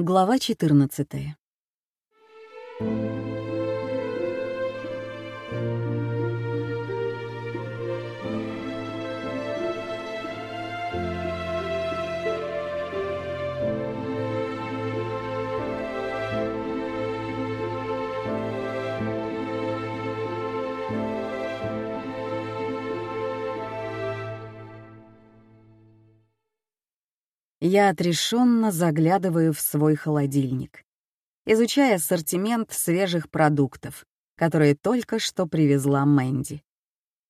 Глава 14. Я отрешенно заглядываю в свой холодильник, изучая ассортимент свежих продуктов, которые только что привезла Мэнди.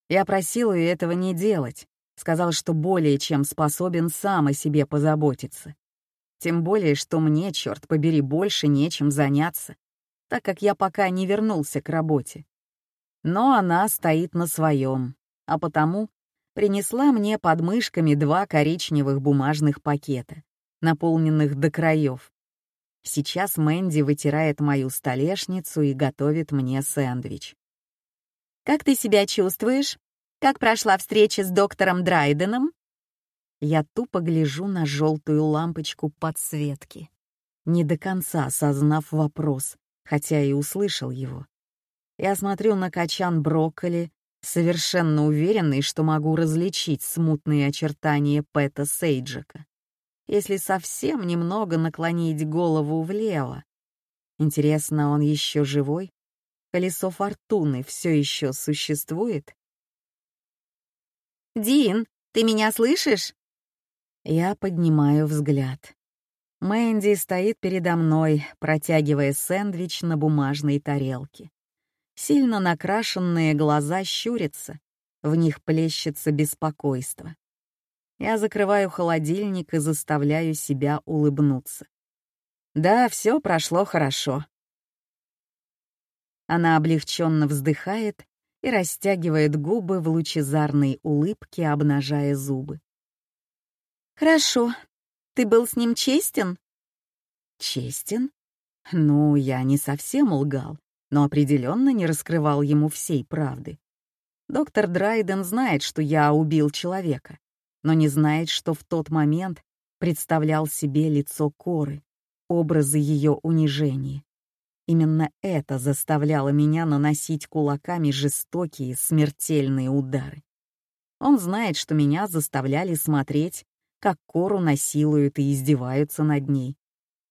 Я просил ее этого не делать, сказал, что более чем способен сам о себе позаботиться. Тем более, что мне, черт побери, больше нечем заняться, так как я пока не вернулся к работе. Но она стоит на своем, а потому принесла мне под мышками два коричневых бумажных пакета, наполненных до краев. Сейчас Мэнди вытирает мою столешницу и готовит мне сэндвич. «Как ты себя чувствуешь? Как прошла встреча с доктором Драйденом?» Я тупо гляжу на желтую лампочку подсветки, не до конца осознав вопрос, хотя и услышал его. Я смотрю на качан брокколи, совершенно уверенный, что могу различить смутные очертания Пэта Сейджика, если совсем немного наклонить голову влево. Интересно, он еще живой? Колесо фортуны все еще существует? «Дин, ты меня слышишь?» Я поднимаю взгляд. Мэнди стоит передо мной, протягивая сэндвич на бумажной тарелке. Сильно накрашенные глаза щурятся, в них плещется беспокойство. Я закрываю холодильник и заставляю себя улыбнуться. Да, все прошло хорошо. Она облегченно вздыхает и растягивает губы в лучезарной улыбке, обнажая зубы. «Хорошо. Ты был с ним честен?» «Честен? Ну, я не совсем лгал но определенно не раскрывал ему всей правды. Доктор Драйден знает, что я убил человека, но не знает, что в тот момент представлял себе лицо Коры, образы ее унижения. Именно это заставляло меня наносить кулаками жестокие, смертельные удары. Он знает, что меня заставляли смотреть, как Кору насилуют и издеваются над ней.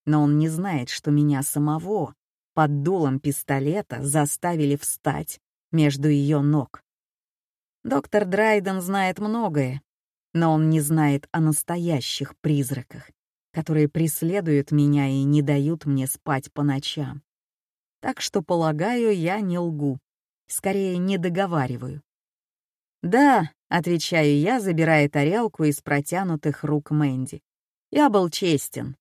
Но он не знает, что меня самого под дулом пистолета заставили встать между ее ног. Доктор Драйден знает многое, но он не знает о настоящих призраках, которые преследуют меня и не дают мне спать по ночам. Так что, полагаю, я не лгу, скорее не договариваю. «Да», — отвечаю я, забирая тарелку из протянутых рук Мэнди. «Я был честен».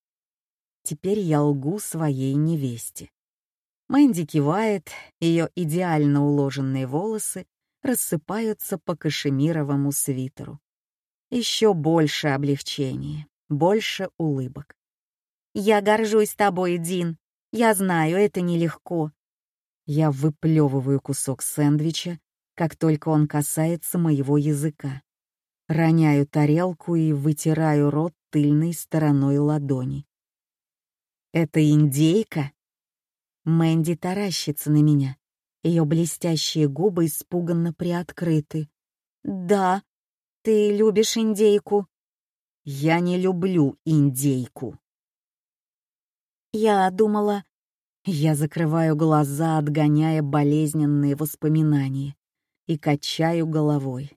Теперь я лгу своей невесте. Мэнди кивает, ее идеально уложенные волосы рассыпаются по кашемировому свитеру. Еще больше облегчения, больше улыбок. «Я горжусь тобой, Дин. Я знаю, это нелегко». Я выплевываю кусок сэндвича, как только он касается моего языка. Роняю тарелку и вытираю рот тыльной стороной ладони. «Это индейка?» Мэнди таращится на меня. Ее блестящие губы испуганно приоткрыты. «Да, ты любишь индейку?» «Я не люблю индейку». «Я думала...» Я закрываю глаза, отгоняя болезненные воспоминания, и качаю головой.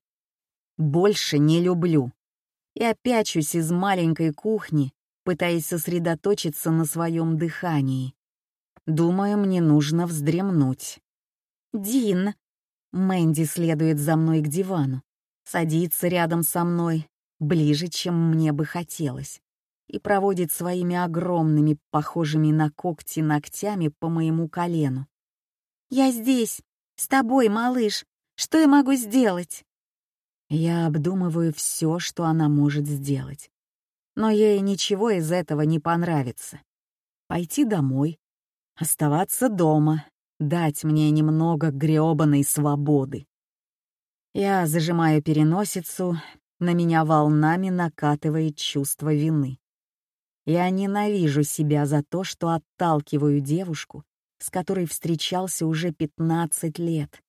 «Больше не люблю». И опячусь из маленькой кухни, пытаясь сосредоточиться на своем дыхании. Думаю, мне нужно вздремнуть. «Дин!» Мэнди следует за мной к дивану, садится рядом со мной, ближе, чем мне бы хотелось, и проводит своими огромными, похожими на когти ногтями по моему колену. «Я здесь, с тобой, малыш. Что я могу сделать?» Я обдумываю все, что она может сделать. Но ей ничего из этого не понравится. Пойти домой, Оставаться дома, дать мне немного грёбаной свободы. Я зажимаю переносицу, на меня волнами накатывает чувство вины. Я ненавижу себя за то, что отталкиваю девушку, с которой встречался уже 15 лет.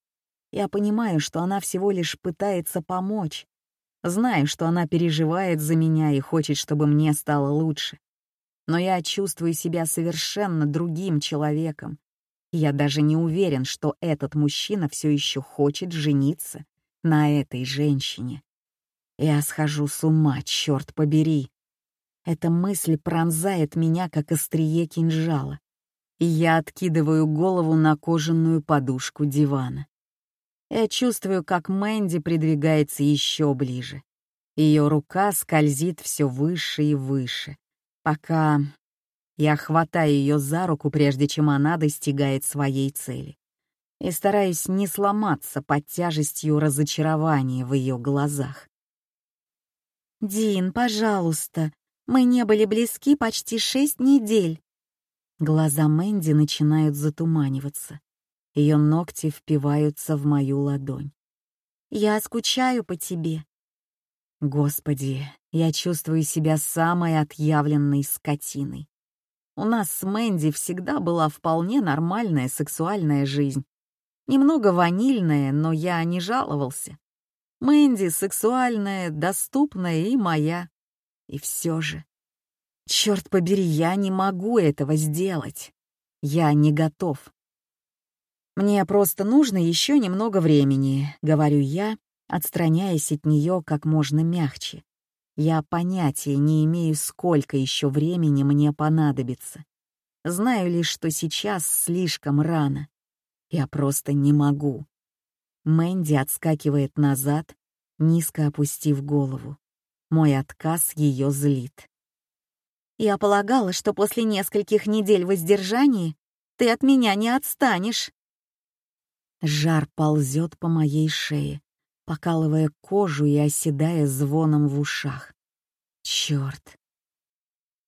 Я понимаю, что она всего лишь пытается помочь. Знаю, что она переживает за меня и хочет, чтобы мне стало лучше. Но я чувствую себя совершенно другим человеком. я даже не уверен, что этот мужчина все еще хочет жениться на этой женщине. Я схожу с ума, черт побери. Эта мысль пронзает меня, как острие кинжала, я откидываю голову на кожаную подушку дивана. Я чувствую, как Мэнди придвигается еще ближе. Ее рука скользит все выше и выше, пока я хватаю ее за руку, прежде чем она достигает своей цели, и стараюсь не сломаться под тяжестью разочарования в ее глазах. «Дин, пожалуйста, мы не были близки почти шесть недель». Глаза Мэнди начинают затуманиваться. Ее ногти впиваются в мою ладонь. «Я скучаю по тебе». Господи, я чувствую себя самой отъявленной скотиной. У нас с Мэнди всегда была вполне нормальная сексуальная жизнь. Немного ванильная, но я не жаловался. Мэнди сексуальная, доступная и моя. И все же... Черт побери, я не могу этого сделать. Я не готов. Мне просто нужно еще немного времени, говорю я, отстраняясь от нее как можно мягче. Я понятия не имею, сколько еще времени мне понадобится. Знаю лишь, что сейчас слишком рано. Я просто не могу. Мэнди отскакивает назад, низко опустив голову. Мой отказ ее злит. «Я полагала, что после нескольких недель воздержания ты от меня не отстанешь». Жар ползет по моей шее, покалывая кожу и оседая звоном в ушах. Черт!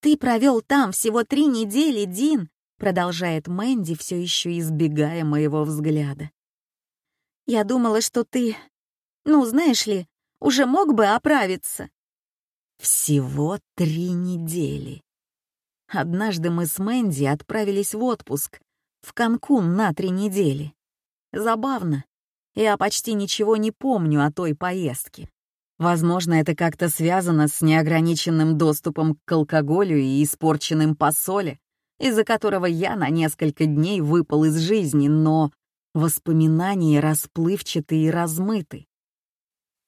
«Ты провел там всего три недели, Дин!» продолжает Мэнди, все еще избегая моего взгляда. «Я думала, что ты, ну, знаешь ли, уже мог бы оправиться. Всего три недели. Однажды мы с Мэнди отправились в отпуск в Канкун на три недели. Забавно. Я почти ничего не помню о той поездке. Возможно, это как-то связано с неограниченным доступом к алкоголю и испорченным посоле, из-за которого я на несколько дней выпал из жизни, но воспоминания расплывчаты и размыты.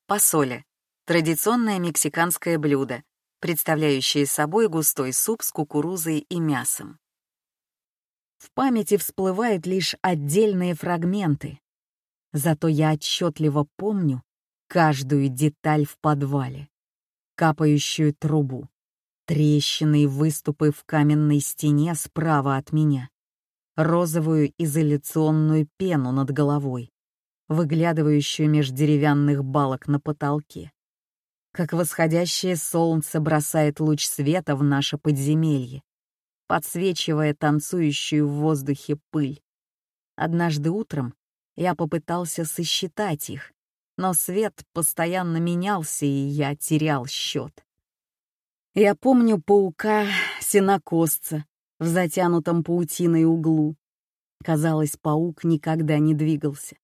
Посоле Традиционное мексиканское блюдо, представляющее собой густой суп с кукурузой и мясом. В памяти всплывают лишь отдельные фрагменты, зато я отчетливо помню каждую деталь в подвале, капающую трубу, трещины и выступы в каменной стене справа от меня, розовую изоляционную пену над головой, выглядывающую меж деревянных балок на потолке, как восходящее солнце бросает луч света в наше подземелье, подсвечивая танцующую в воздухе пыль. Однажды утром я попытался сосчитать их, но свет постоянно менялся, и я терял счет. Я помню паука, сенокосца в затянутом паутиной углу. Казалось, паук никогда не двигался.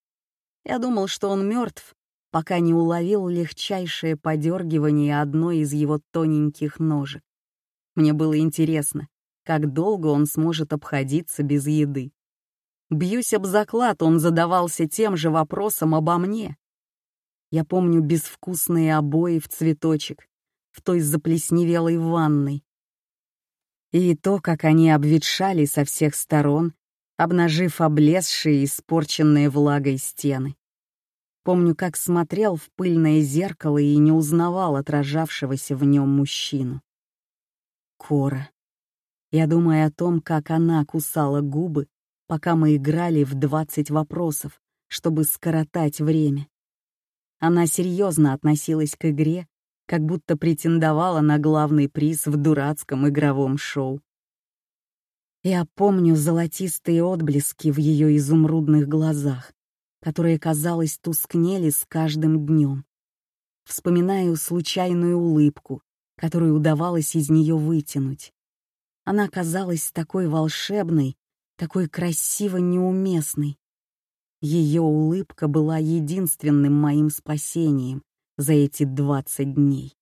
Я думал, что он мертв, пока не уловил легчайшее подергивание одной из его тоненьких ножек. Мне было интересно, как долго он сможет обходиться без еды. Бьюсь об заклад, он задавался тем же вопросом обо мне. Я помню безвкусные обои в цветочек в той заплесневелой ванной. И то, как они обветшали со всех сторон, обнажив облезшие и испорченные влагой стены. Помню, как смотрел в пыльное зеркало и не узнавал отражавшегося в нем мужчину. Кора. Я думаю о том, как она кусала губы, пока мы играли в двадцать вопросов, чтобы скоротать время. Она серьезно относилась к игре, как будто претендовала на главный приз в дурацком игровом шоу. Я помню золотистые отблески в ее изумрудных глазах, которые, казалось, тускнели с каждым днем. Вспоминаю случайную улыбку, которую удавалось из нее вытянуть, Она казалась такой волшебной, такой красиво неуместной. Ее улыбка была единственным моим спасением за эти двадцать дней.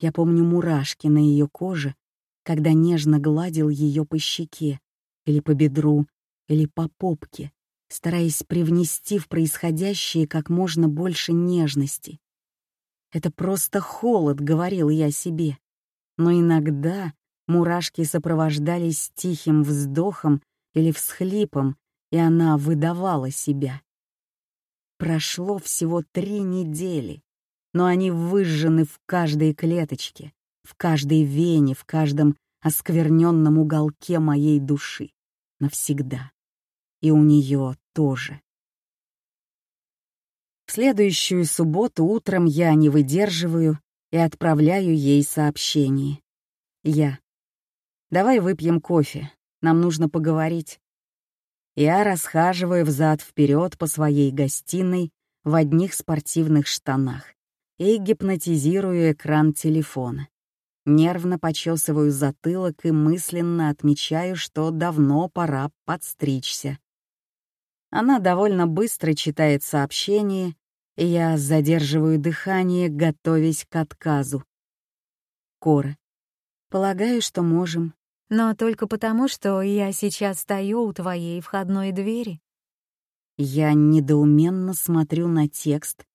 Я помню мурашки на ее коже, когда нежно гладил ее по щеке, или по бедру, или по попке, стараясь привнести в происходящее как можно больше нежности. «Это просто холод», — говорил я себе. Но иногда мурашки сопровождались тихим вздохом или всхлипом, и она выдавала себя. Прошло всего три недели, но они выжжены в каждой клеточке, в каждой вене, в каждом оскверненном уголке моей души. Навсегда. И у нее тоже. В следующую субботу утром я не выдерживаю и отправляю ей сообщение. Я. «Давай выпьем кофе. Нам нужно поговорить». Я расхаживаю взад-вперед по своей гостиной в одних спортивных штанах и гипнотизирую экран телефона. Нервно почесываю затылок и мысленно отмечаю, что давно пора подстричься. Она довольно быстро читает сообщение, и я задерживаю дыхание, готовясь к отказу. Кора. Полагаю, что можем. Но только потому, что я сейчас стою у твоей входной двери. Я недоуменно смотрю на текст,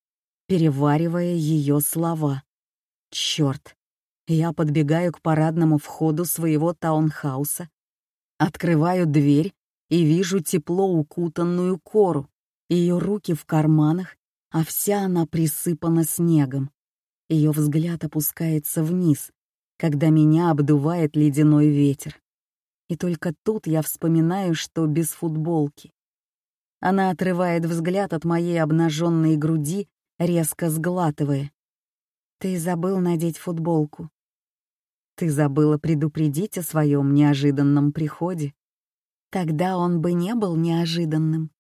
переваривая ее слова. Черт! Я подбегаю к парадному входу своего таунхауса, открываю дверь и вижу тепло укутанную кору, ее руки в карманах, а вся она присыпана снегом. Ее взгляд опускается вниз, когда меня обдувает ледяной ветер. И только тут я вспоминаю, что без футболки. Она отрывает взгляд от моей обнаженной груди, резко сглатывая. «Ты забыл надеть футболку. Ты забыла предупредить о своем неожиданном приходе. Тогда он бы не был неожиданным.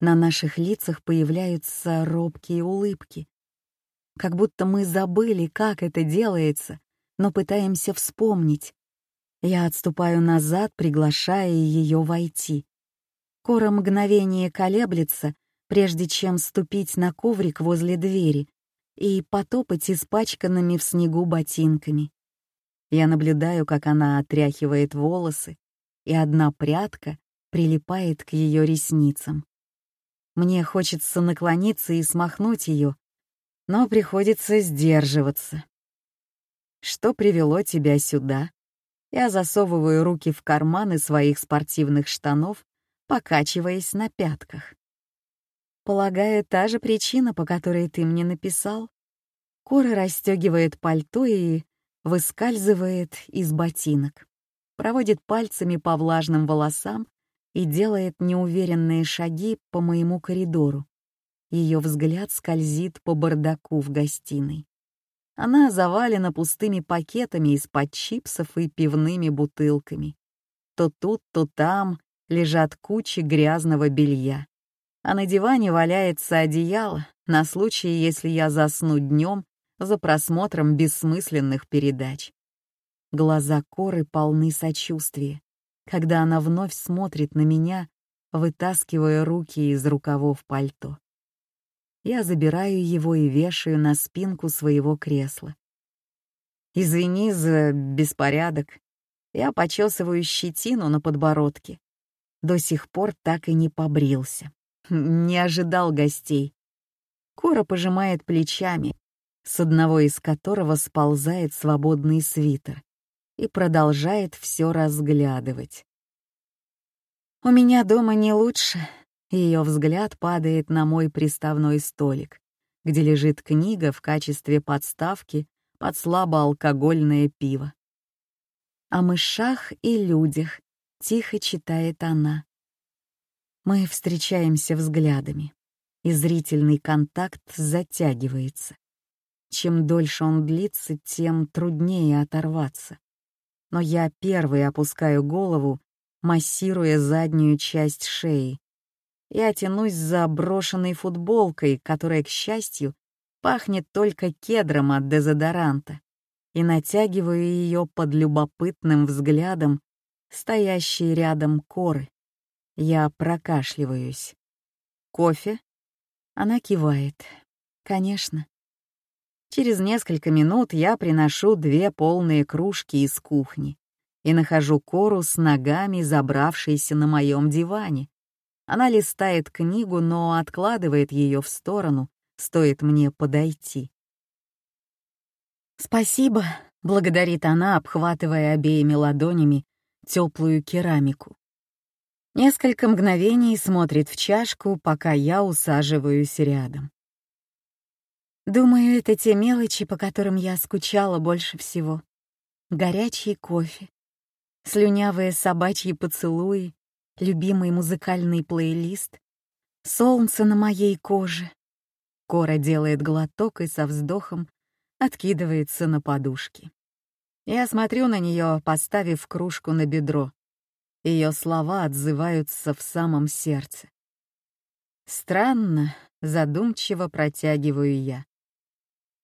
На наших лицах появляются робкие улыбки. Как будто мы забыли, как это делается, но пытаемся вспомнить. Я отступаю назад, приглашая ее войти. Кора мгновение колеблется, прежде чем ступить на коврик возле двери и потопать испачканными в снегу ботинками. Я наблюдаю, как она отряхивает волосы, и одна прядка прилипает к ее ресницам. Мне хочется наклониться и смахнуть ее, но приходится сдерживаться. Что привело тебя сюда? Я засовываю руки в карманы своих спортивных штанов, покачиваясь на пятках. Полагаю, та же причина, по которой ты мне написал. Кора расстегивает пальто и выскальзывает из ботинок проводит пальцами по влажным волосам и делает неуверенные шаги по моему коридору. Ее взгляд скользит по бардаку в гостиной. Она завалена пустыми пакетами из-под чипсов и пивными бутылками. То тут, то там лежат кучи грязного белья. А на диване валяется одеяло на случай, если я засну днем за просмотром бессмысленных передач. Глаза Коры полны сочувствия, когда она вновь смотрит на меня, вытаскивая руки из рукавов пальто. Я забираю его и вешаю на спинку своего кресла. Извини за беспорядок. Я почесываю щетину на подбородке. До сих пор так и не побрился. Не ожидал гостей. Кора пожимает плечами, с одного из которого сползает свободный свитер и продолжает все разглядывать. «У меня дома не лучше», — ее взгляд падает на мой приставной столик, где лежит книга в качестве подставки под слабоалкогольное пиво. «О мышах и людях», — тихо читает она. Мы встречаемся взглядами, и зрительный контакт затягивается. Чем дольше он длится, тем труднее оторваться но я первый опускаю голову, массируя заднюю часть шеи. Я тянусь за брошенной футболкой, которая, к счастью, пахнет только кедром от дезодоранта, и натягиваю ее под любопытным взглядом стоящей рядом коры. Я прокашливаюсь. «Кофе?» Она кивает. «Конечно». Через несколько минут я приношу две полные кружки из кухни и нахожу Кору с ногами, забравшейся на моем диване. Она листает книгу, но откладывает ее в сторону, стоит мне подойти. «Спасибо», — благодарит она, обхватывая обеими ладонями теплую керамику. Несколько мгновений смотрит в чашку, пока я усаживаюсь рядом. Думаю, это те мелочи, по которым я скучала больше всего. Горячий кофе, слюнявые собачьи поцелуи, любимый музыкальный плейлист, солнце на моей коже. Кора делает глоток и со вздохом откидывается на подушки. Я смотрю на нее, поставив кружку на бедро. Ее слова отзываются в самом сердце. Странно, задумчиво протягиваю я.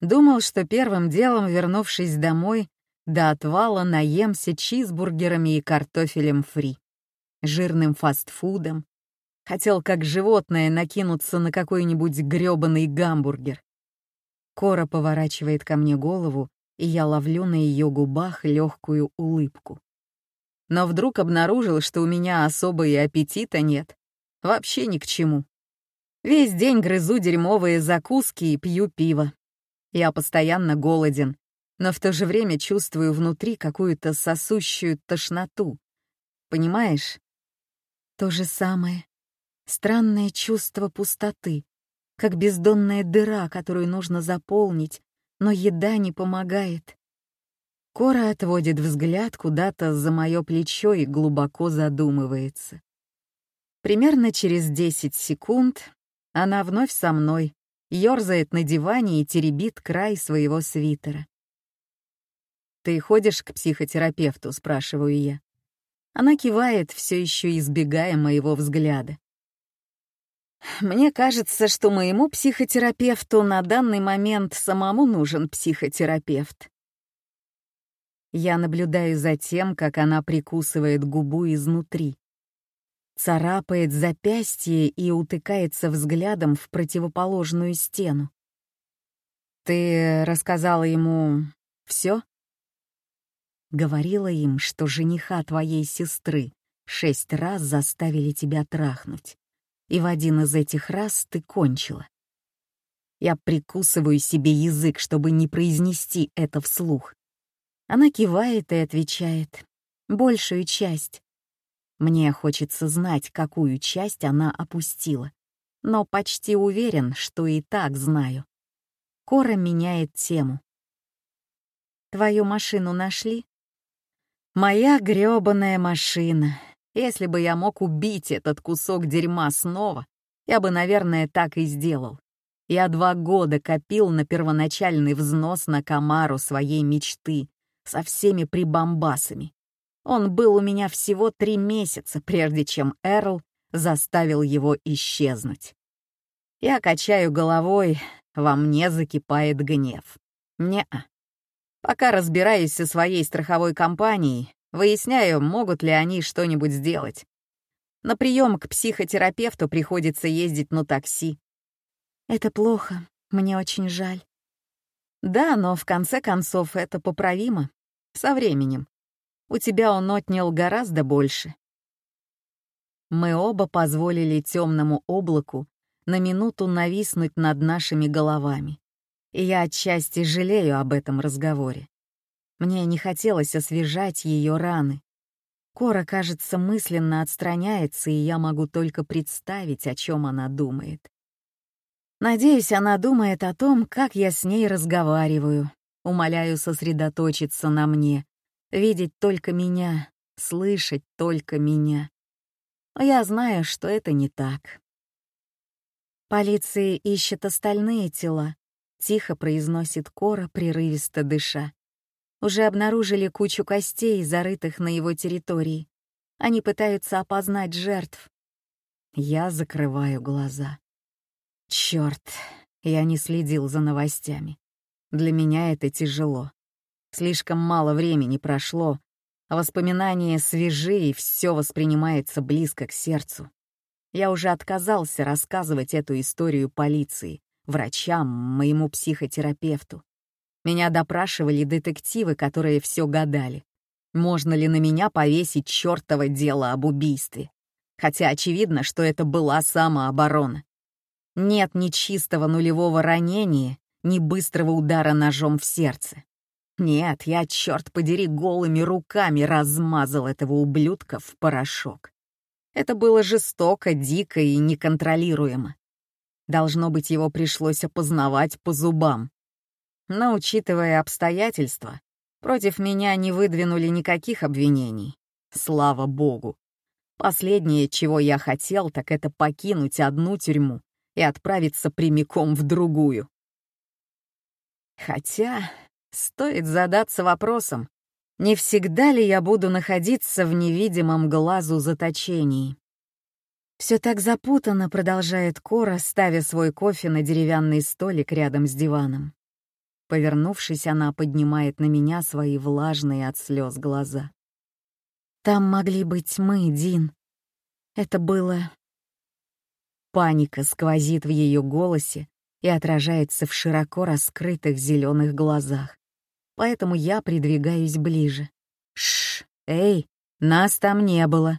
Думал, что первым делом, вернувшись домой, до отвала наемся чизбургерами и картофелем фри, жирным фастфудом. Хотел как животное накинуться на какой-нибудь грёбаный гамбургер. Кора поворачивает ко мне голову, и я ловлю на ее губах легкую улыбку. Но вдруг обнаружил, что у меня особо аппетита нет. Вообще ни к чему. Весь день грызу дерьмовые закуски и пью пиво. Я постоянно голоден, но в то же время чувствую внутри какую-то сосущую тошноту. Понимаешь? То же самое. Странное чувство пустоты, как бездонная дыра, которую нужно заполнить, но еда не помогает. Кора отводит взгляд куда-то за мое плечо и глубоко задумывается. Примерно через 10 секунд она вновь со мной, ёрзает на диване и теребит край своего свитера. «Ты ходишь к психотерапевту?» — спрашиваю я. Она кивает, все еще избегая моего взгляда. Мне кажется, что моему психотерапевту на данный момент самому нужен психотерапевт. Я наблюдаю за тем, как она прикусывает губу изнутри, царапает запястье и утыкается взглядом в противоположную стену. «Ты рассказала ему все? Говорила им, что жениха твоей сестры шесть раз заставили тебя трахнуть и в один из этих раз ты кончила. Я прикусываю себе язык, чтобы не произнести это вслух. Она кивает и отвечает. Большую часть. Мне хочется знать, какую часть она опустила, но почти уверен, что и так знаю. Кора меняет тему. «Твою машину нашли?» «Моя грёбаная машина. Если бы я мог убить этот кусок дерьма снова, я бы, наверное, так и сделал. Я два года копил на первоначальный взнос на Камару своей мечты со всеми прибамбасами. Он был у меня всего три месяца, прежде чем Эрл заставил его исчезнуть. Я качаю головой, во мне закипает гнев. Не-а. Пока разбираюсь со своей страховой компанией, Выясняю, могут ли они что-нибудь сделать. На прием к психотерапевту приходится ездить на такси. Это плохо, мне очень жаль. Да, но в конце концов это поправимо. Со временем. У тебя он отнял гораздо больше. Мы оба позволили темному облаку на минуту нависнуть над нашими головами. И я отчасти жалею об этом разговоре. Мне не хотелось освежать ее раны. Кора, кажется, мысленно отстраняется, и я могу только представить, о чем она думает. Надеюсь, она думает о том, как я с ней разговариваю. Умоляю сосредоточиться на мне, видеть только меня, слышать только меня. Но я знаю, что это не так. Полиция ищет остальные тела, тихо произносит Кора, прерывисто дыша уже обнаружили кучу костей, зарытых на его территории. Они пытаются опознать жертв. Я закрываю глаза. Черт, я не следил за новостями. Для меня это тяжело. Слишком мало времени прошло, а воспоминания свежи, и все воспринимается близко к сердцу. Я уже отказался рассказывать эту историю полиции, врачам, моему психотерапевту. Меня допрашивали детективы, которые все гадали. Можно ли на меня повесить чертово дело об убийстве? Хотя очевидно, что это была самооборона. Нет ни чистого нулевого ранения, ни быстрого удара ножом в сердце. Нет, я, черт подери, голыми руками размазал этого ублюдка в порошок. Это было жестоко, дико и неконтролируемо. Должно быть, его пришлось опознавать по зубам. Но, учитывая обстоятельства, против меня не выдвинули никаких обвинений. Слава богу. Последнее, чего я хотел, так это покинуть одну тюрьму и отправиться прямиком в другую. Хотя стоит задаться вопросом, не всегда ли я буду находиться в невидимом глазу заточении? Все так запутанно, продолжает Кора, ставя свой кофе на деревянный столик рядом с диваном. Повернувшись, она поднимает на меня свои влажные от слез глаза. «Там могли быть мы, Дин. Это было...» Паника сквозит в ее голосе и отражается в широко раскрытых зеленых глазах поэтому я придвигаюсь ближе. Шш, эй, нас там не было.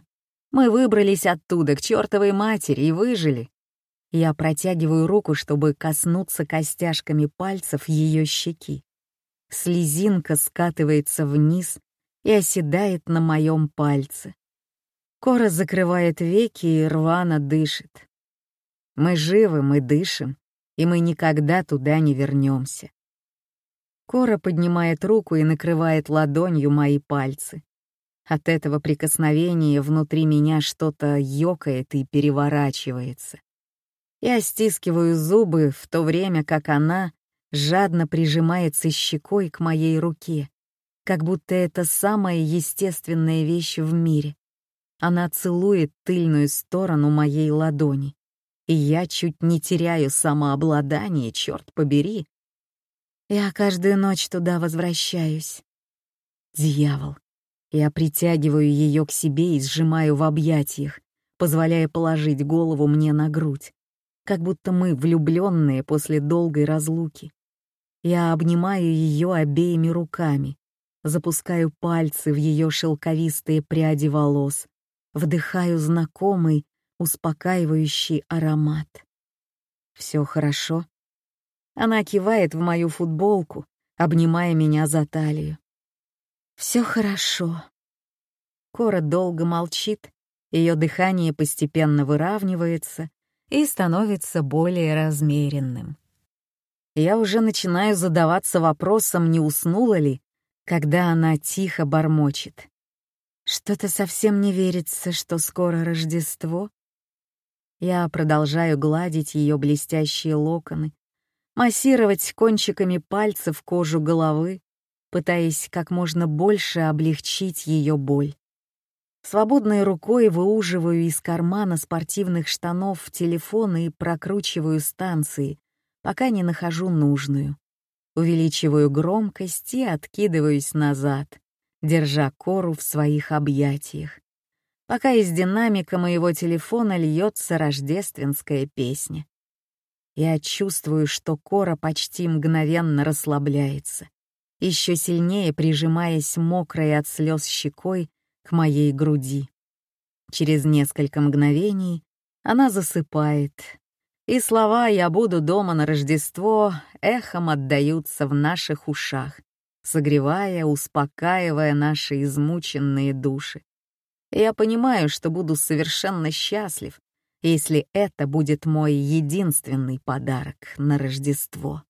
Мы выбрались оттуда к чертовой матери и выжили. Я протягиваю руку, чтобы коснуться костяшками пальцев ее щеки. Слезинка скатывается вниз и оседает на моем пальце. Кора закрывает веки и рвано дышит. Мы живы, мы дышим, и мы никогда туда не вернемся. Кора поднимает руку и накрывает ладонью мои пальцы. От этого прикосновения внутри меня что-то ёкает и переворачивается. Я стискиваю зубы, в то время как она жадно прижимается щекой к моей руке, как будто это самая естественная вещь в мире. Она целует тыльную сторону моей ладони, и я чуть не теряю самообладание, черт побери, я каждую ночь туда возвращаюсь. Дьявол. Я притягиваю ее к себе и сжимаю в объятиях, позволяя положить голову мне на грудь, как будто мы влюбленные после долгой разлуки. Я обнимаю ее обеими руками, запускаю пальцы в ее шелковистые пряди волос, вдыхаю знакомый, успокаивающий аромат. Все хорошо. Она кивает в мою футболку, обнимая меня за талию. Все хорошо. Кора долго молчит, ее дыхание постепенно выравнивается и становится более размеренным. Я уже начинаю задаваться вопросом, не уснула ли, когда она тихо бормочет. Что-то совсем не верится, что скоро Рождество. Я продолжаю гладить ее блестящие локоны, массировать кончиками пальцев кожу головы, пытаясь как можно больше облегчить ее боль. Свободной рукой выуживаю из кармана спортивных штанов телефон и прокручиваю станции, пока не нахожу нужную. Увеличиваю громкость и откидываюсь назад, держа кору в своих объятиях, пока из динамика моего телефона льется рождественская песня. Я чувствую, что кора почти мгновенно расслабляется, еще сильнее прижимаясь мокрой от слез щекой к моей груди. Через несколько мгновений она засыпает, и слова «я буду дома на Рождество» эхом отдаются в наших ушах, согревая, успокаивая наши измученные души. Я понимаю, что буду совершенно счастлив, если это будет мой единственный подарок на Рождество.